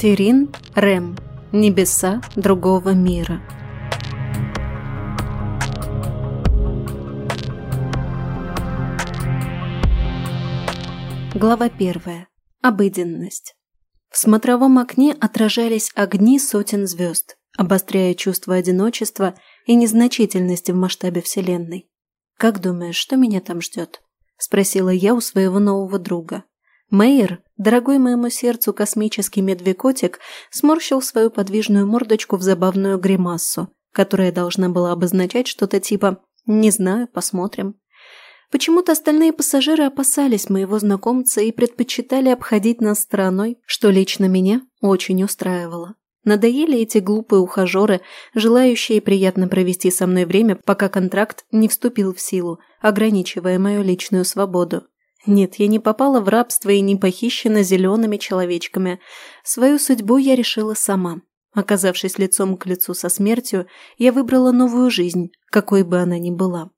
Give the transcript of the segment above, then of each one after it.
Терин Рэм. Небеса другого мира. Глава первая. Обыденность. В смотровом окне отражались огни сотен звезд, обостряя чувство одиночества и незначительности в масштабе Вселенной. «Как думаешь, что меня там ждет?» – спросила я у своего нового друга. Мейер, дорогой моему сердцу космический медвекотик, сморщил свою подвижную мордочку в забавную гримассу, которая должна была обозначать что-то типа «не знаю, посмотрим». Почему-то остальные пассажиры опасались моего знакомца и предпочитали обходить нас стороной, что лично меня очень устраивало. Надоели эти глупые ухажеры, желающие приятно провести со мной время, пока контракт не вступил в силу, ограничивая мою личную свободу. Нет, я не попала в рабство и не похищена зелеными человечками. Свою судьбу я решила сама. Оказавшись лицом к лицу со смертью, я выбрала новую жизнь, какой бы она ни была.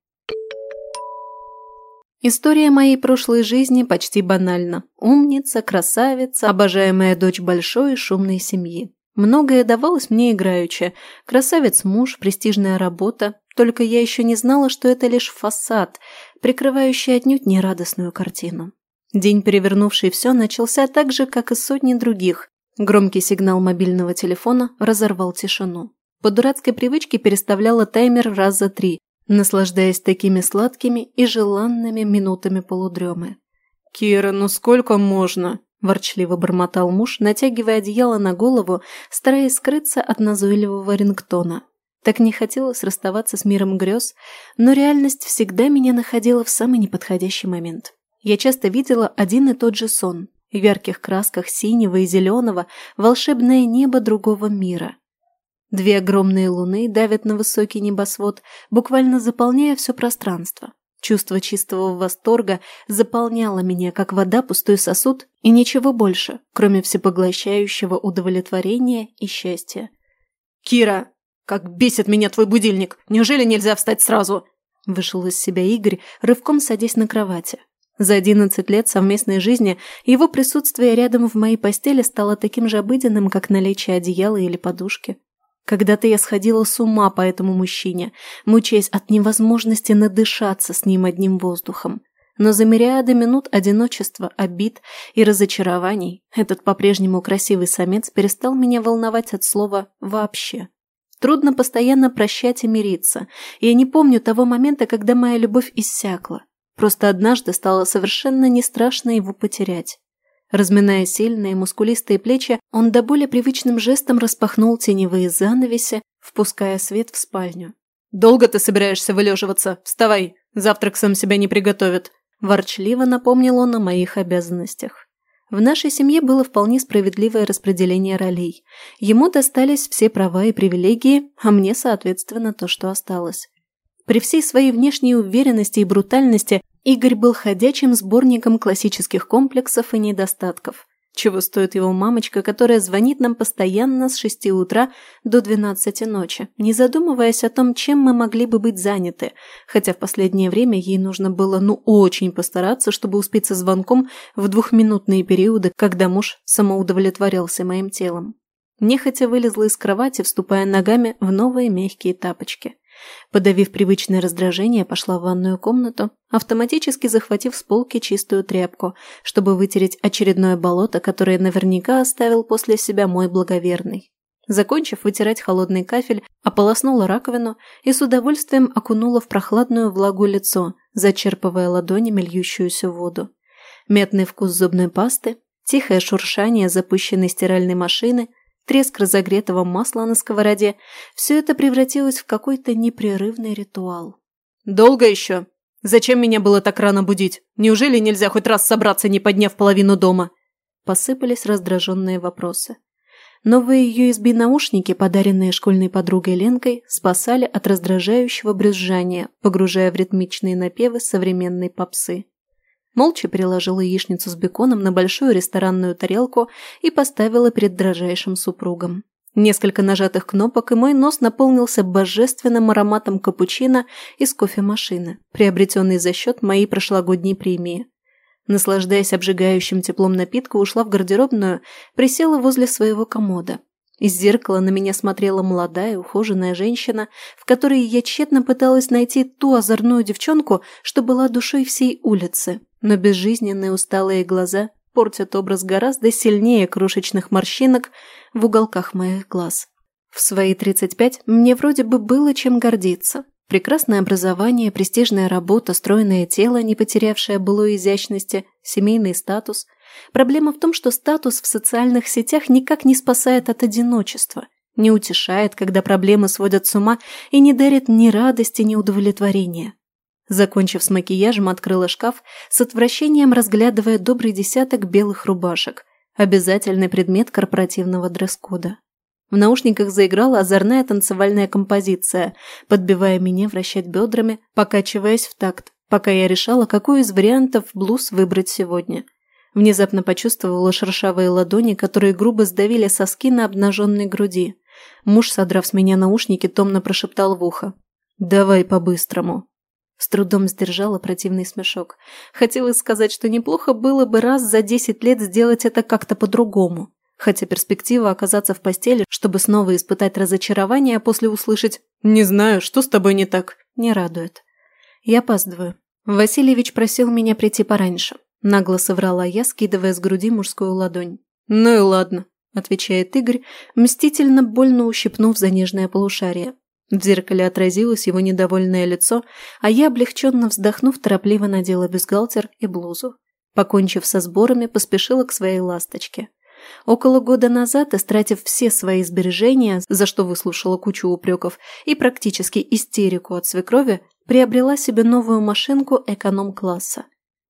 История моей прошлой жизни почти банальна. Умница, красавица, обожаемая дочь большой и шумной семьи. Многое давалось мне играючи. Красавец-муж, престижная работа. Только я еще не знала, что это лишь фасад, прикрывающий отнюдь нерадостную картину. День, перевернувший все, начался так же, как и сотни других. Громкий сигнал мобильного телефона разорвал тишину. По дурацкой привычке переставляла таймер раз за три, наслаждаясь такими сладкими и желанными минутами полудремы. «Кира, ну сколько можно?» – ворчливо бормотал муж, натягивая одеяло на голову, стараясь скрыться от назойливого рингтона. Так не хотелось расставаться с миром грез, но реальность всегда меня находила в самый неподходящий момент. Я часто видела один и тот же сон. В ярких красках синего и зеленого волшебное небо другого мира. Две огромные луны давят на высокий небосвод, буквально заполняя все пространство. Чувство чистого восторга заполняло меня, как вода пустой сосуд, и ничего больше, кроме всепоглощающего удовлетворения и счастья. «Кира, «Как бесит меня твой будильник! Неужели нельзя встать сразу?» Вышел из себя Игорь, рывком садясь на кровати. За одиннадцать лет совместной жизни его присутствие рядом в моей постели стало таким же обыденным, как наличие одеяла или подушки. Когда-то я сходила с ума по этому мужчине, мучаясь от невозможности надышаться с ним одним воздухом. Но за мириады минут одиночества, обид и разочарований этот по-прежнему красивый самец перестал меня волновать от слова «вообще». Трудно постоянно прощать и мириться. Я не помню того момента, когда моя любовь иссякла. Просто однажды стало совершенно не страшно его потерять. Разминая сильные мускулистые плечи, он до более привычным жестом распахнул теневые занавеси, впуская свет в спальню. «Долго ты собираешься вылеживаться? Вставай, завтрак сам себя не приготовит», – ворчливо напомнил он о моих обязанностях. В нашей семье было вполне справедливое распределение ролей. Ему достались все права и привилегии, а мне, соответственно, то, что осталось. При всей своей внешней уверенности и брутальности Игорь был ходячим сборником классических комплексов и недостатков. Чего стоит его мамочка, которая звонит нам постоянно с 6 утра до 12 ночи, не задумываясь о том, чем мы могли бы быть заняты, хотя в последнее время ей нужно было ну очень постараться, чтобы успеть со звонком в двухминутные периоды, когда муж самоудовлетворялся моим телом. Нехотя вылезла из кровати, вступая ногами в новые мягкие тапочки. Подавив привычное раздражение, пошла в ванную комнату, автоматически захватив с полки чистую тряпку, чтобы вытереть очередное болото, которое наверняка оставил после себя мой благоверный. Закончив вытирать холодный кафель, ополоснула раковину и с удовольствием окунула в прохладную влагу лицо, зачерпывая ладонями льющуюся воду. Метный вкус зубной пасты, тихое шуршание запущенной стиральной машины – треск разогретого масла на сковороде – все это превратилось в какой-то непрерывный ритуал. «Долго еще? Зачем меня было так рано будить? Неужели нельзя хоть раз собраться, не подняв половину дома?» Посыпались раздраженные вопросы. Новые USB-наушники, подаренные школьной подругой Ленкой, спасали от раздражающего брюзжания, погружая в ритмичные напевы современной попсы. Молча переложила яичницу с беконом на большую ресторанную тарелку и поставила перед дрожайшим супругом. Несколько нажатых кнопок, и мой нос наполнился божественным ароматом капучино из кофемашины, приобретенной за счет моей прошлогодней премии. Наслаждаясь обжигающим теплом напитка, ушла в гардеробную, присела возле своего комода. Из зеркала на меня смотрела молодая, ухоженная женщина, в которой я тщетно пыталась найти ту озорную девчонку, что была душой всей улицы, но безжизненные усталые глаза портят образ гораздо сильнее крошечных морщинок в уголках моих глаз. В свои 35 мне вроде бы было чем гордиться. Прекрасное образование, престижная работа, стройное тело, не потерявшее былой изящности, семейный статус – Проблема в том, что статус в социальных сетях никак не спасает от одиночества, не утешает, когда проблемы сводят с ума и не дарит ни радости, ни удовлетворения. Закончив с макияжем, открыла шкаф, с отвращением разглядывая добрый десяток белых рубашек, обязательный предмет корпоративного дресс-кода. В наушниках заиграла озорная танцевальная композиция, подбивая меня вращать бедрами, покачиваясь в такт, пока я решала, какой из вариантов блуз выбрать сегодня – Внезапно почувствовала шершавые ладони, которые грубо сдавили соски на обнаженной груди. Муж, содрав с меня наушники, томно прошептал в ухо. «Давай по-быстрому». С трудом сдержала противный смешок. Хотелось сказать, что неплохо было бы раз за десять лет сделать это как-то по-другому. Хотя перспектива оказаться в постели, чтобы снова испытать разочарование, а после услышать «Не знаю, что с тобой не так», не радует. Я опаздываю. Васильевич просил меня прийти пораньше. Нагло соврала я, скидывая с груди мужскую ладонь. «Ну и ладно», – отвечает Игорь, мстительно больно ущипнув за нежное полушарие. В зеркале отразилось его недовольное лицо, а я, облегченно вздохнув, торопливо надела бюстгальтер и блузу. Покончив со сборами, поспешила к своей ласточке. Около года назад, истратив все свои сбережения, за что выслушала кучу упреков, и практически истерику от свекрови, приобрела себе новую машинку эконом-класса.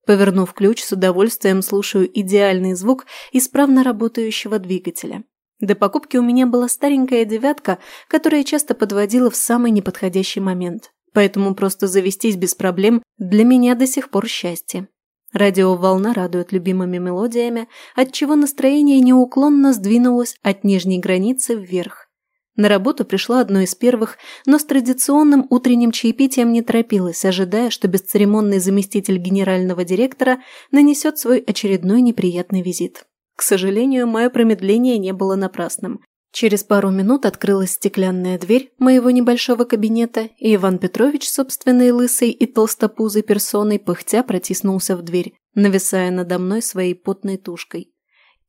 Повернув ключ, с удовольствием слушаю идеальный звук исправно работающего двигателя. До покупки у меня была старенькая девятка, которая часто подводила в самый неподходящий момент. Поэтому просто завестись без проблем для меня до сих пор счастье. Радиоволна радует любимыми мелодиями, отчего настроение неуклонно сдвинулось от нижней границы вверх. На работу пришла одной из первых, но с традиционным утренним чаепитием не торопилась, ожидая, что бесцеремонный заместитель генерального директора нанесет свой очередной неприятный визит. К сожалению, мое промедление не было напрасным. Через пару минут открылась стеклянная дверь моего небольшого кабинета, и Иван Петрович, собственной лысой и толстопузой персоной, пыхтя протиснулся в дверь, нависая надо мной своей потной тушкой.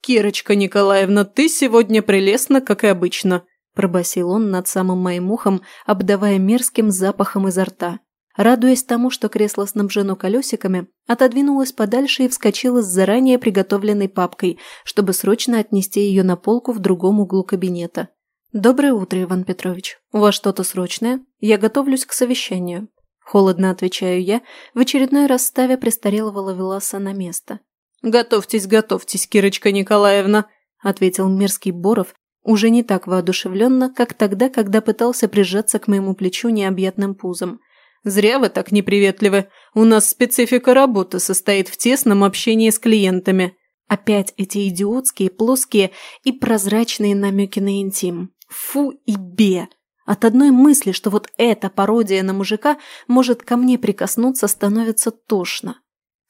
«Кирочка Николаевна, ты сегодня прелестна, как и обычно», пробасил он над самым моим ухом, обдавая мерзким запахом изо рта. Радуясь тому, что кресло снабжено колесиками, отодвинулась подальше и вскочила с заранее приготовленной папкой, чтобы срочно отнести ее на полку в другом углу кабинета. «Доброе утро, Иван Петрович. У вас что-то срочное? Я готовлюсь к совещанию». Холодно отвечаю я, в очередной раз ставя престарелого ловеласа на место. «Готовьтесь, готовьтесь, Кирочка Николаевна», – ответил мерзкий Боров, уже не так воодушевленно, как тогда, когда пытался прижаться к моему плечу необъятным пузом. «Зря вы так неприветливы. У нас специфика работы состоит в тесном общении с клиентами». Опять эти идиотские, плоские и прозрачные намеки на интим. Фу и бе! От одной мысли, что вот эта пародия на мужика может ко мне прикоснуться, становится тошно.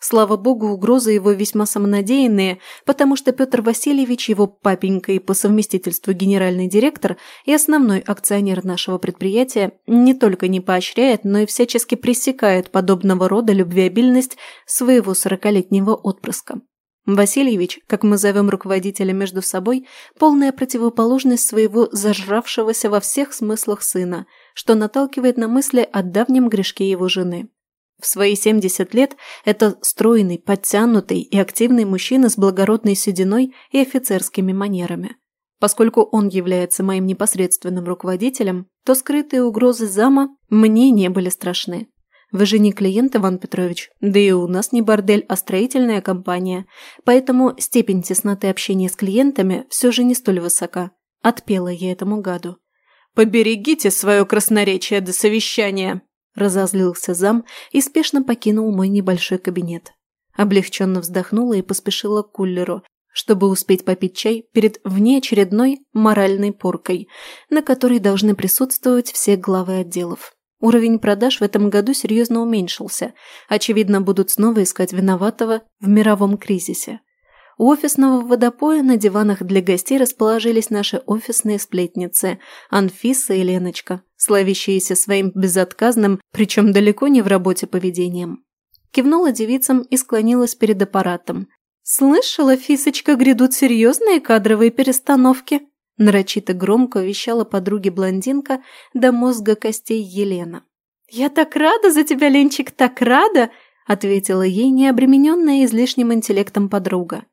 Слава богу, угрозы его весьма самонадеянные, потому что Петр Васильевич, его папенька и по совместительству генеральный директор и основной акционер нашего предприятия, не только не поощряет, но и всячески пресекает подобного рода любвеобильность своего сорокалетнего отпрыска. Васильевич, как мы зовем руководителя между собой, полная противоположность своего зажравшегося во всех смыслах сына, что наталкивает на мысли о давнем грешке его жены. В свои 70 лет это стройный, подтянутый и активный мужчина с благородной сединой и офицерскими манерами. Поскольку он является моим непосредственным руководителем, то скрытые угрозы зама мне не были страшны. Вы же не клиент, Иван Петрович, да и у нас не бордель, а строительная компания, поэтому степень тесноты общения с клиентами все же не столь высока. Отпела я этому гаду. «Поберегите свое красноречие до совещания!» Разозлился зам и спешно покинул мой небольшой кабинет. Облегченно вздохнула и поспешила к кулеру, чтобы успеть попить чай перед внеочередной моральной поркой, на которой должны присутствовать все главы отделов. Уровень продаж в этом году серьезно уменьшился. Очевидно, будут снова искать виноватого в мировом кризисе. У офисного водопоя на диванах для гостей расположились наши офисные сплетницы Анфиса и Леночка, славящиеся своим безотказным, причем далеко не в работе поведением. Кивнула девицам и склонилась перед аппаратом, «Слышала, Фисочка, грядут серьезные кадровые перестановки», нарочито громко вещала подруге блондинка до мозга костей Елена. «Я так рада за тебя, Ленчик, так рада!» ответила ей необремененная излишним интеллектом подруга.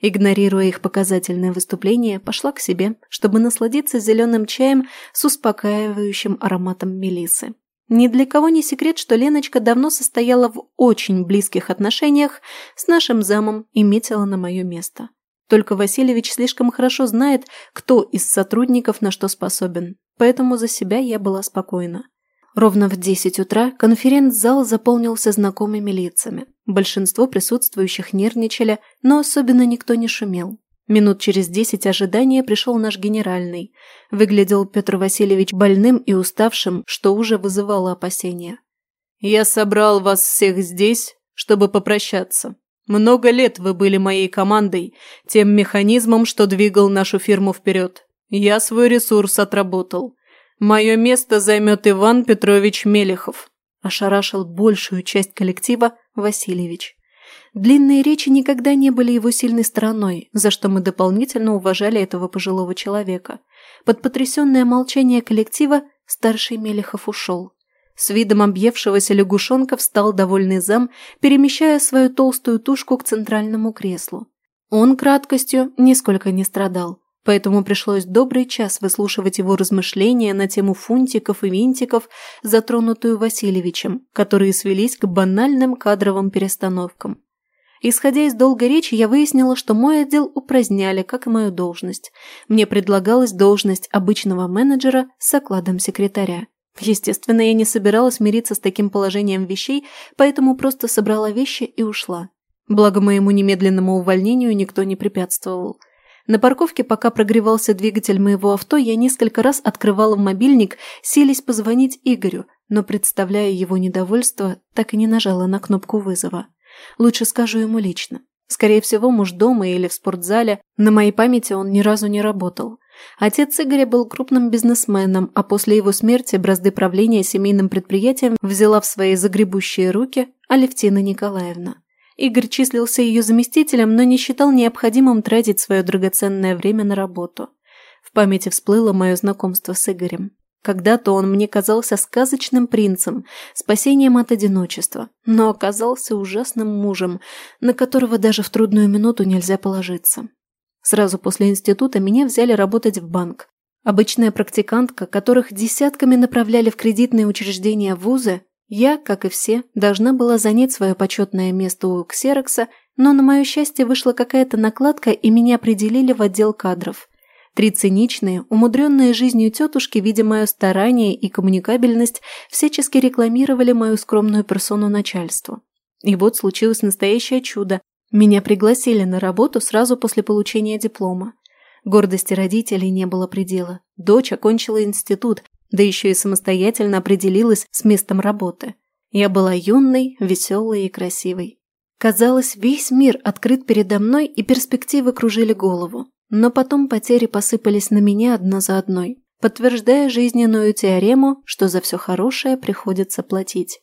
Игнорируя их показательное выступление, пошла к себе, чтобы насладиться зеленым чаем с успокаивающим ароматом мелисы. Ни для кого не секрет, что Леночка давно состояла в очень близких отношениях с нашим замом и метила на мое место. Только Васильевич слишком хорошо знает, кто из сотрудников на что способен, поэтому за себя я была спокойна. Ровно в 10 утра конференц-зал заполнился знакомыми лицами. Большинство присутствующих нервничали, но особенно никто не шумел. Минут через десять ожидания пришел наш генеральный. Выглядел Петр Васильевич больным и уставшим, что уже вызывало опасения. «Я собрал вас всех здесь, чтобы попрощаться. Много лет вы были моей командой, тем механизмом, что двигал нашу фирму вперед. Я свой ресурс отработал. Мое место займет Иван Петрович Мелехов», – ошарашил большую часть коллектива Васильевич. Длинные речи никогда не были его сильной стороной, за что мы дополнительно уважали этого пожилого человека. Под потрясенное молчание коллектива старший Мелехов ушел. С видом объевшегося лягушонка встал довольный зам, перемещая свою толстую тушку к центральному креслу. Он краткостью нисколько не страдал, поэтому пришлось добрый час выслушивать его размышления на тему фунтиков и винтиков, затронутую Васильевичем, которые свелись к банальным кадровым перестановкам. Исходя из долгой речи, я выяснила, что мой отдел упраздняли, как и мою должность. Мне предлагалась должность обычного менеджера с окладом секретаря. Естественно, я не собиралась мириться с таким положением вещей, поэтому просто собрала вещи и ушла. Благо моему немедленному увольнению никто не препятствовал. На парковке, пока прогревался двигатель моего авто, я несколько раз открывала мобильник, сились позвонить Игорю, но, представляя его недовольство, так и не нажала на кнопку вызова. Лучше скажу ему лично. Скорее всего, муж дома или в спортзале. На моей памяти он ни разу не работал. Отец Игоря был крупным бизнесменом, а после его смерти бразды правления семейным предприятием взяла в свои загребущие руки Алевтина Николаевна. Игорь числился ее заместителем, но не считал необходимым тратить свое драгоценное время на работу. В памяти всплыло мое знакомство с Игорем. Когда-то он мне казался сказочным принцем, спасением от одиночества, но оказался ужасным мужем, на которого даже в трудную минуту нельзя положиться. Сразу после института меня взяли работать в банк. Обычная практикантка, которых десятками направляли в кредитные учреждения вузы, я, как и все, должна была занять свое почетное место у Ксерокса, но на мое счастье вышла какая-то накладка и меня определили в отдел кадров – Три циничные, умудренные жизнью тетушки, видя мое старание и коммуникабельность, всячески рекламировали мою скромную персону начальству. И вот случилось настоящее чудо. Меня пригласили на работу сразу после получения диплома. Гордости родителей не было предела. Дочь окончила институт, да еще и самостоятельно определилась с местом работы. Я была юной, веселой и красивой. Казалось, весь мир открыт передо мной, и перспективы кружили голову. Но потом потери посыпались на меня одна за одной, подтверждая жизненную теорему, что за все хорошее приходится платить.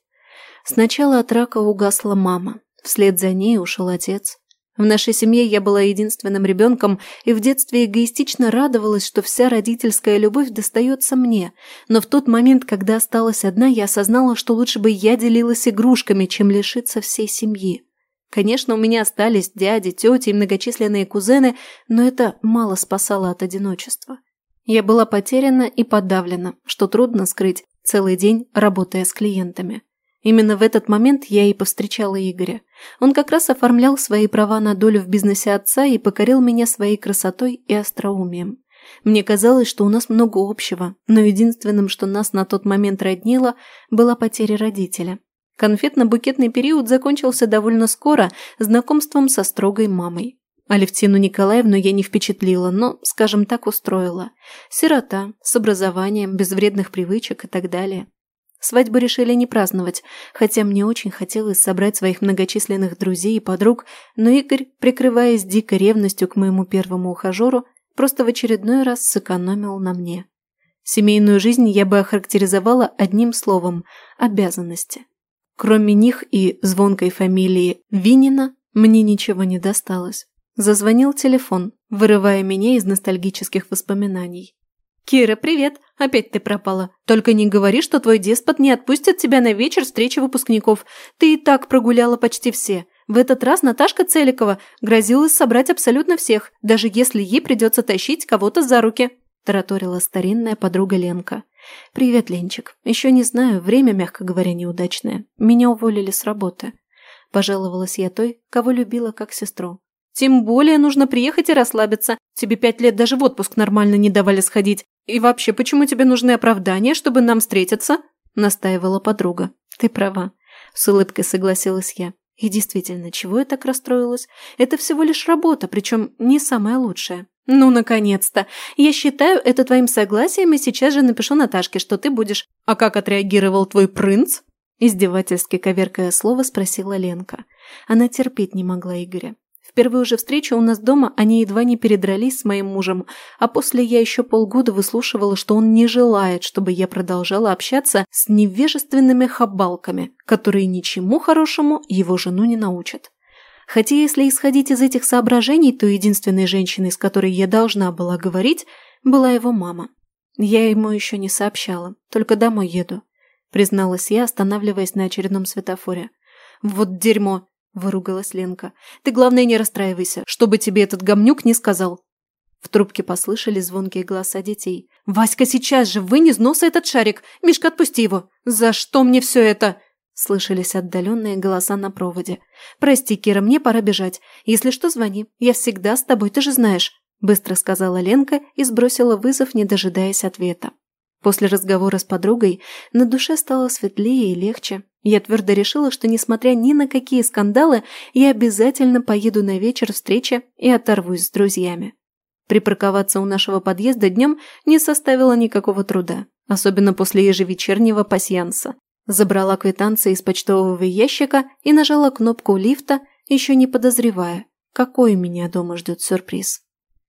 Сначала от рака угасла мама, вслед за ней ушел отец. В нашей семье я была единственным ребенком и в детстве эгоистично радовалась, что вся родительская любовь достается мне, но в тот момент, когда осталась одна, я осознала, что лучше бы я делилась игрушками, чем лишиться всей семьи. Конечно, у меня остались дяди, тети и многочисленные кузены, но это мало спасало от одиночества. Я была потеряна и подавлена, что трудно скрыть, целый день работая с клиентами. Именно в этот момент я и повстречала Игоря. Он как раз оформлял свои права на долю в бизнесе отца и покорил меня своей красотой и остроумием. Мне казалось, что у нас много общего, но единственным, что нас на тот момент роднило, была потеря родителя. Конфетно-букетный период закончился довольно скоро знакомством со строгой мамой. Алевтину Николаевну я не впечатлила, но, скажем так, устроила. Сирота, с образованием, без вредных привычек и так далее. Свадьбу решили не праздновать, хотя мне очень хотелось собрать своих многочисленных друзей и подруг, но Игорь, прикрываясь дикой ревностью к моему первому ухажеру, просто в очередной раз сэкономил на мне. Семейную жизнь я бы охарактеризовала одним словом – обязанности. Кроме них и звонкой фамилии Винина, мне ничего не досталось. Зазвонил телефон, вырывая меня из ностальгических воспоминаний. «Кира, привет! Опять ты пропала. Только не говори, что твой деспот не отпустит тебя на вечер встречи выпускников. Ты и так прогуляла почти все. В этот раз Наташка Целикова грозилась собрать абсолютно всех, даже если ей придется тащить кого-то за руки», – тараторила старинная подруга Ленка. «Привет, Ленчик. Еще не знаю, время, мягко говоря, неудачное. Меня уволили с работы». Пожаловалась я той, кого любила как сестру. «Тем более нужно приехать и расслабиться. Тебе пять лет даже в отпуск нормально не давали сходить. И вообще, почему тебе нужны оправдания, чтобы нам встретиться?» – настаивала подруга. «Ты права», – с улыбкой согласилась я. И действительно, чего я так расстроилась? Это всего лишь работа, причем не самая лучшая. Ну, наконец-то! Я считаю это твоим согласием и сейчас же напишу Наташке, что ты будешь. А как отреагировал твой принц? Издевательски коверкая слово спросила Ленка. Она терпеть не могла Игоря первую же встречу у нас дома они едва не передрались с моим мужем, а после я еще полгода выслушивала, что он не желает, чтобы я продолжала общаться с невежественными хабалками, которые ничему хорошему его жену не научат. Хотя если исходить из этих соображений, то единственной женщиной, с которой я должна была говорить, была его мама. Я ему еще не сообщала, только домой еду, призналась я, останавливаясь на очередном светофоре. Вот дерьмо, выругалась Ленка. «Ты, главное, не расстраивайся, чтобы тебе этот гомнюк не сказал». В трубке послышались звонкие голоса детей. «Васька, сейчас же вынь из этот шарик! Мишка, отпусти его! За что мне все это?» Слышались отдаленные голоса на проводе. «Прости, Кира, мне пора бежать. Если что, звони. Я всегда с тобой, ты же знаешь», – быстро сказала Ленка и сбросила вызов, не дожидаясь ответа. После разговора с подругой на душе стало светлее и легче. Я твердо решила, что, несмотря ни на какие скандалы, я обязательно поеду на вечер встречи и оторвусь с друзьями. Припарковаться у нашего подъезда днем не составило никакого труда, особенно после ежевечернего пасьянса. Забрала квитанции из почтового ящика и нажала кнопку лифта, еще не подозревая, какой меня дома ждет сюрприз.